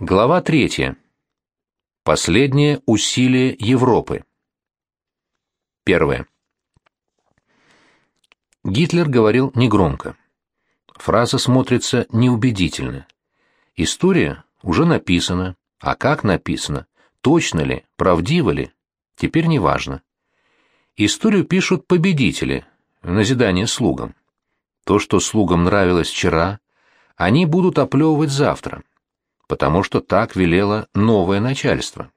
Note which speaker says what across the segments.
Speaker 1: Глава третья. Последнее усилие Европы. Первое. Гитлер говорил негромко. Фраза смотрится неубедительно. История уже написана, а как написана, точно ли, правдиво ли, теперь не важно. Историю пишут победители, назидание слугам. То, что слугам нравилось вчера, они будут оплевывать завтра потому что так велело новое начальство.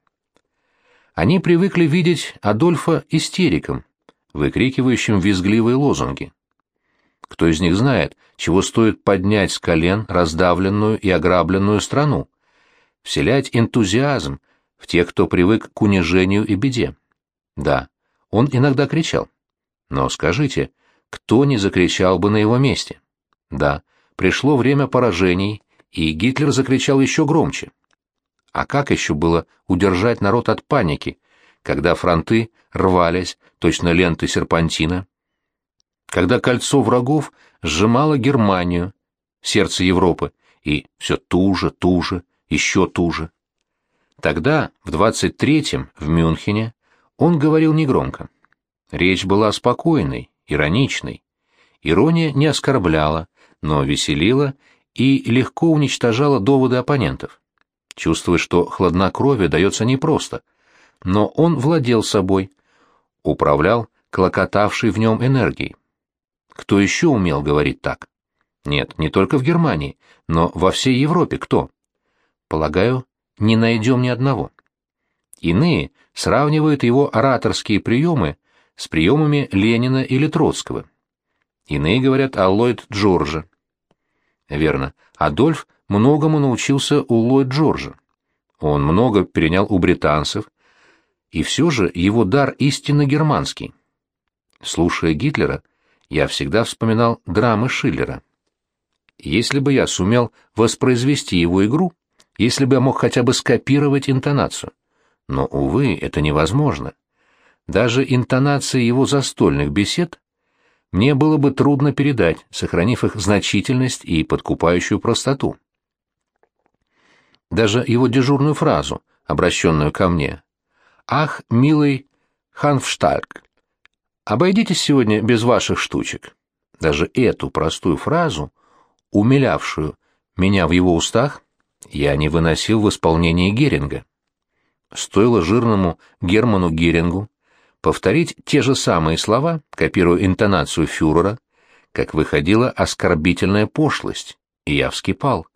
Speaker 1: Они привыкли видеть Адольфа истериком, выкрикивающим визгливые лозунги. Кто из них знает, чего стоит поднять с колен раздавленную и ограбленную страну, вселять энтузиазм в тех, кто привык к унижению и беде? Да, он иногда кричал. Но скажите, кто не закричал бы на его месте? Да, пришло время поражений и Гитлер закричал еще громче. А как еще было удержать народ от паники, когда фронты рвались, точно ленты серпантина? Когда кольцо врагов сжимало Германию, сердце Европы, и все туже, туже, еще туже. Тогда, в 23-м, в Мюнхене, он говорил негромко. Речь была спокойной, ироничной. Ирония не оскорбляла, но веселила и легко уничтожала доводы оппонентов. Чувствуя, что хладнокровие дается непросто, но он владел собой, управлял клокотавшей в нем энергией. Кто еще умел говорить так? Нет, не только в Германии, но во всей Европе кто? Полагаю, не найдем ни одного. Иные сравнивают его ораторские приемы с приемами Ленина или Троцкого. Иные говорят о Ллойд Джорджа. Верно. Адольф многому научился у Ллойд Джорджа. Он много перенял у британцев, и все же его дар истинно германский. Слушая Гитлера, я всегда вспоминал драмы Шиллера. Если бы я сумел воспроизвести его игру, если бы я мог хотя бы скопировать интонацию. Но, увы, это невозможно. Даже интонации его застольных бесед мне было бы трудно передать, сохранив их значительность и подкупающую простоту. Даже его дежурную фразу, обращенную ко мне. «Ах, милый Ханфштальк, обойдитесь сегодня без ваших штучек». Даже эту простую фразу, умилявшую меня в его устах, я не выносил в исполнении Геринга. Стоило жирному Герману Герингу повторить те же самые слова, копируя интонацию фюрера, как выходила оскорбительная пошлость, и я вскипал.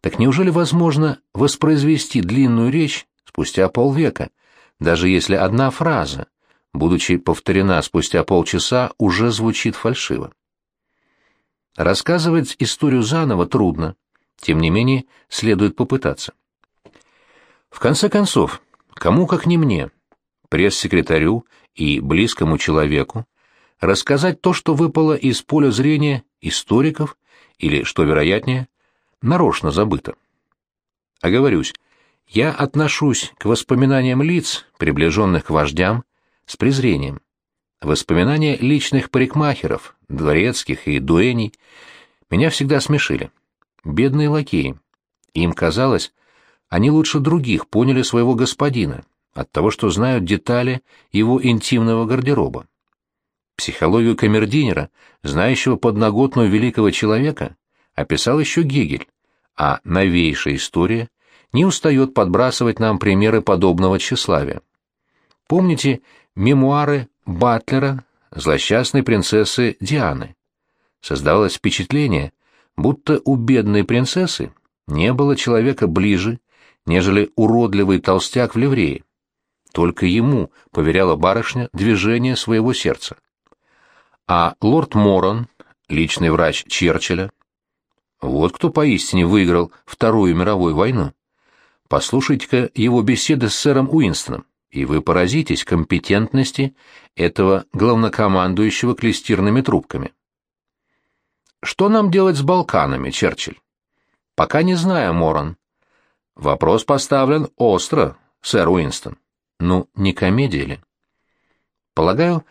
Speaker 1: Так неужели возможно воспроизвести длинную речь спустя полвека, даже если одна фраза, будучи повторена спустя полчаса, уже звучит фальшиво? Рассказывать историю заново трудно, тем не менее следует попытаться. В конце концов, кому как не мне — пресс-секретарю и близкому человеку, рассказать то, что выпало из поля зрения историков или, что вероятнее, нарочно забыто. Оговорюсь, я отношусь к воспоминаниям лиц, приближенных к вождям, с презрением. Воспоминания личных парикмахеров, дворецких и дуэней меня всегда смешили. Бедные лакеи. Им казалось, они лучше других поняли своего господина, от того, что знают детали его интимного гардероба. Психологию камердинера, знающего подноготную великого человека, описал еще Гегель, а новейшая история не устает подбрасывать нам примеры подобного тщеславия. Помните мемуары Батлера злосчастной принцессы Дианы? Создавалось впечатление, будто у бедной принцессы не было человека ближе, нежели уродливый толстяк в ливрее. Только ему поверяла барышня движение своего сердца. А лорд Моран, личный врач Черчилля, вот кто поистине выиграл Вторую мировую войну. Послушайте-ка его беседы с сэром Уинстоном, и вы поразитесь компетентности этого главнокомандующего клестирными трубками. Что нам делать с Балканами, Черчилль? Пока не знаю, Моран. Вопрос поставлен остро, сэр Уинстон. Ну, не комедия ли? Полагаю,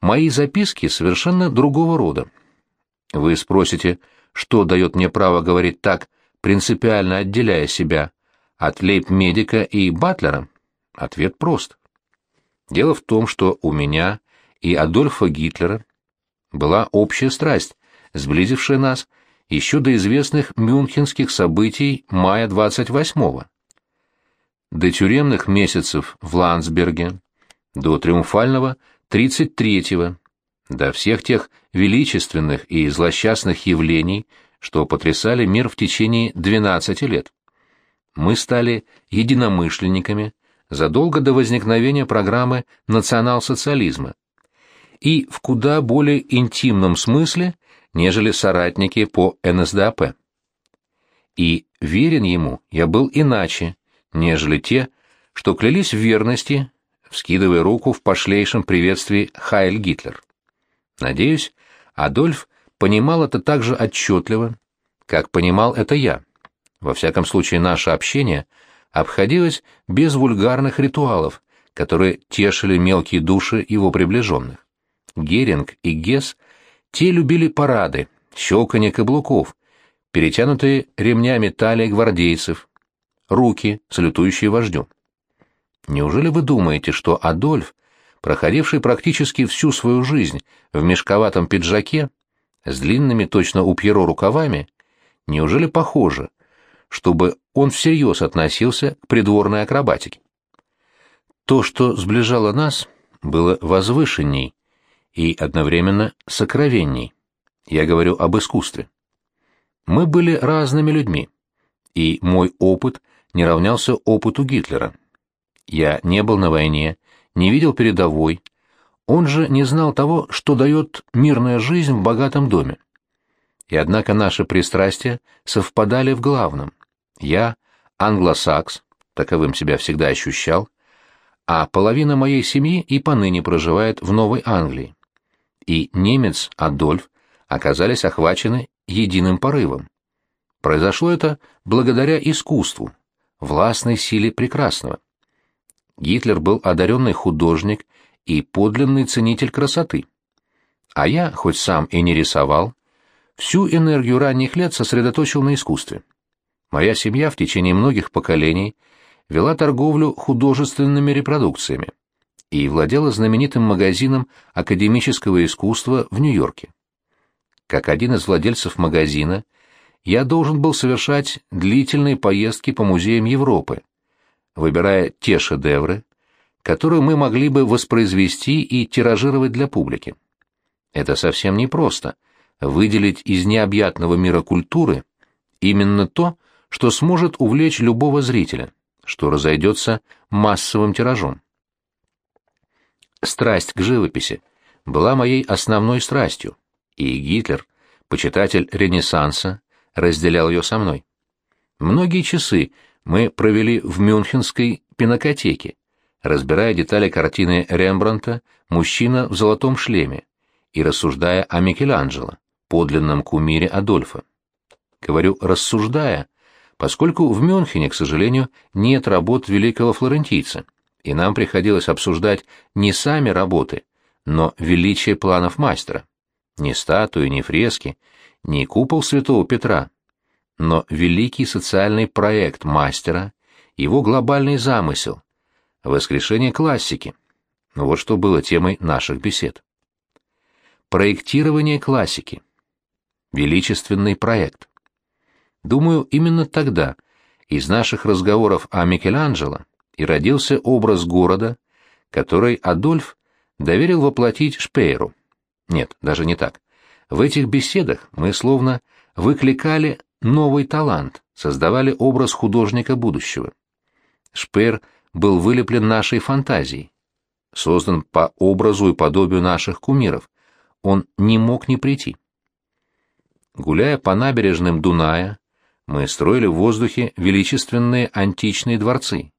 Speaker 1: мои записки совершенно другого рода. Вы спросите, что дает мне право говорить так, принципиально отделяя себя от лейб-медика и батлера? Ответ прост. Дело в том, что у меня и Адольфа Гитлера была общая страсть, сблизившая нас еще до известных мюнхенских событий мая 28-го. До тюремных месяцев в Ландсберге, до триумфального 33-го, до всех тех величественных и злосчастных явлений, что потрясали мир в течение 12 лет. Мы стали единомышленниками задолго до возникновения программы национал-социализма и в куда более интимном смысле, нежели соратники по НСДАП. И верен ему я был иначе, нежели те, что клялись в верности, вскидывая руку в пошлейшем приветствии «Хайль Гитлер». Надеюсь, Адольф понимал это так же отчетливо, как понимал это я. Во всяком случае, наше общение обходилось без вульгарных ритуалов, которые тешили мелкие души его приближенных. Геринг и Гесс те любили парады, щелканье каблуков, перетянутые ремнями талии гвардейцев, руки, салютующие вождю. Неужели вы думаете, что Адольф, проходивший практически всю свою жизнь в мешковатом пиджаке, с длинными точно у Пьеро рукавами, неужели похоже, чтобы он всерьез относился к придворной акробатике? То, что сближало нас, было возвышенней и одновременно сокровенней. Я говорю об искусстве. Мы были разными людьми, и мой опыт не равнялся опыту Гитлера. Я не был на войне, не видел передовой, он же не знал того, что дает мирная жизнь в богатом доме. И однако наши пристрастия совпадали в главном. Я англосакс, таковым себя всегда ощущал, а половина моей семьи и поныне проживает в Новой Англии. И немец Адольф оказались охвачены единым порывом. Произошло это благодаря искусству, властной силе прекрасного. Гитлер был одаренный художник и подлинный ценитель красоты. А я, хоть сам и не рисовал, всю энергию ранних лет сосредоточил на искусстве. Моя семья в течение многих поколений вела торговлю художественными репродукциями и владела знаменитым магазином академического искусства в Нью-Йорке. Как один из владельцев магазина – я должен был совершать длительные поездки по музеям Европы, выбирая те шедевры, которые мы могли бы воспроизвести и тиражировать для публики. Это совсем непросто — выделить из необъятного мира культуры именно то, что сможет увлечь любого зрителя, что разойдется массовым тиражом. Страсть к живописи была моей основной страстью, и Гитлер, почитатель Ренессанса, разделял ее со мной. Многие часы мы провели в Мюнхенской пинокотеке, разбирая детали картины Рембрандта «Мужчина в золотом шлеме» и рассуждая о Микеланджело, подлинном кумире Адольфа. Говорю «рассуждая», поскольку в Мюнхене, к сожалению, нет работ великого флорентийца, и нам приходилось обсуждать не сами работы, но величие планов мастера. Ни статуи, ни фрески, не купол святого Петра, но великий социальный проект мастера, его глобальный замысел, воскрешение классики. Вот что было темой наших бесед. Проектирование классики. Величественный проект. Думаю, именно тогда из наших разговоров о Микеланджело и родился образ города, который Адольф доверил воплотить Шпейру. Нет, даже не так. В этих беседах мы словно выкликали новый талант, создавали образ художника будущего. Шпер был вылеплен нашей фантазией, создан по образу и подобию наших кумиров. Он не мог не прийти. Гуляя по набережным Дуная, мы строили в воздухе величественные античные дворцы,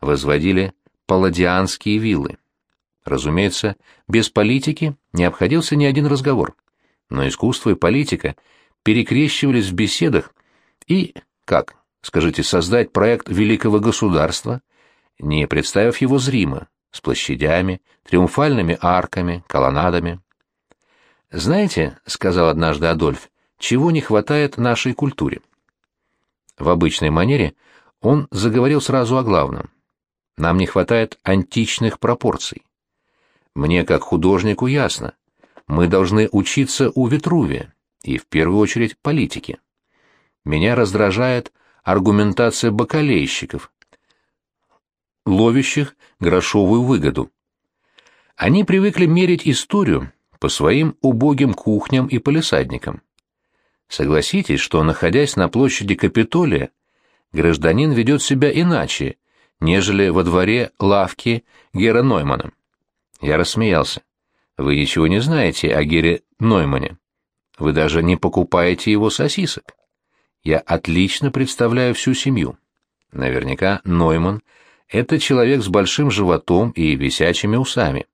Speaker 1: возводили палладианские виллы. Разумеется, без политики не обходился ни один разговор но искусство и политика перекрещивались в беседах и, как, скажите, создать проект великого государства, не представив его зримо, с площадями, триумфальными арками, колоннадами. «Знаете, — сказал однажды Адольф, — чего не хватает нашей культуре?» В обычной манере Он заговорил сразу о главном. Нам не хватает античных пропорций. Мне, как художнику, ясно. Мы должны учиться у Витрувия, и в первую очередь политике. Меня раздражает аргументация бакалейщиков, ловящих грошовую выгоду. Они привыкли мерить историю по своим убогим кухням и полисадникам. Согласитесь, что, находясь на площади Капитолия, гражданин ведет себя иначе, нежели во дворе лавки Гера Ноймана. Я рассмеялся. Вы ничего не знаете о Гере Ноймане. Вы даже не покупаете его сосисок. Я отлично представляю всю семью. Наверняка Нойман — это человек с большим животом и висячими усами.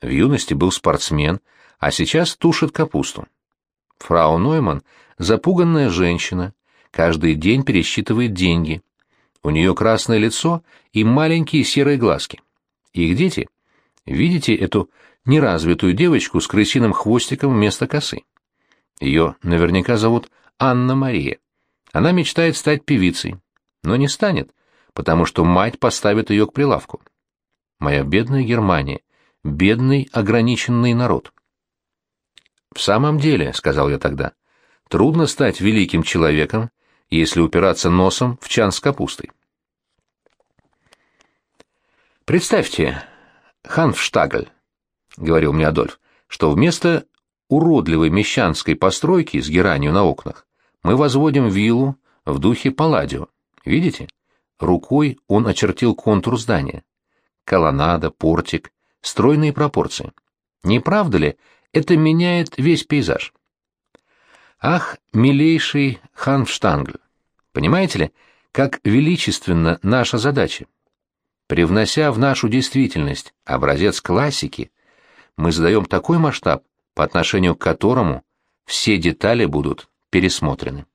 Speaker 1: В юности был спортсмен, а сейчас тушит капусту. Фрау Нойман — запуганная женщина, каждый день пересчитывает деньги. У нее красное лицо и маленькие серые глазки. Их дети. Видите эту неразвитую девочку с крысиным хвостиком вместо косы? Ее наверняка зовут Анна-Мария. Она мечтает стать певицей, но не станет, потому что мать поставит ее к прилавку. Моя бедная Германия, бедный ограниченный народ. «В самом деле», — сказал я тогда, — «трудно стать великим человеком, если упираться носом в чан с капустой». «Представьте, Ханфштагль», — говорил мне Адольф, — «что вместо уродливой мещанской постройки с геранью на окнах мы возводим виллу в духе Палладио. Видите? Рукой он очертил контур здания. Колоннада, портик, стройные пропорции. Не правда ли, это меняет весь пейзаж? Ах, милейший Ханфштангль, понимаете ли, как величественна наша задача? Привнося в нашу действительность образец классики, мы задаем такой масштаб, по отношению к которому все детали будут пересмотрены.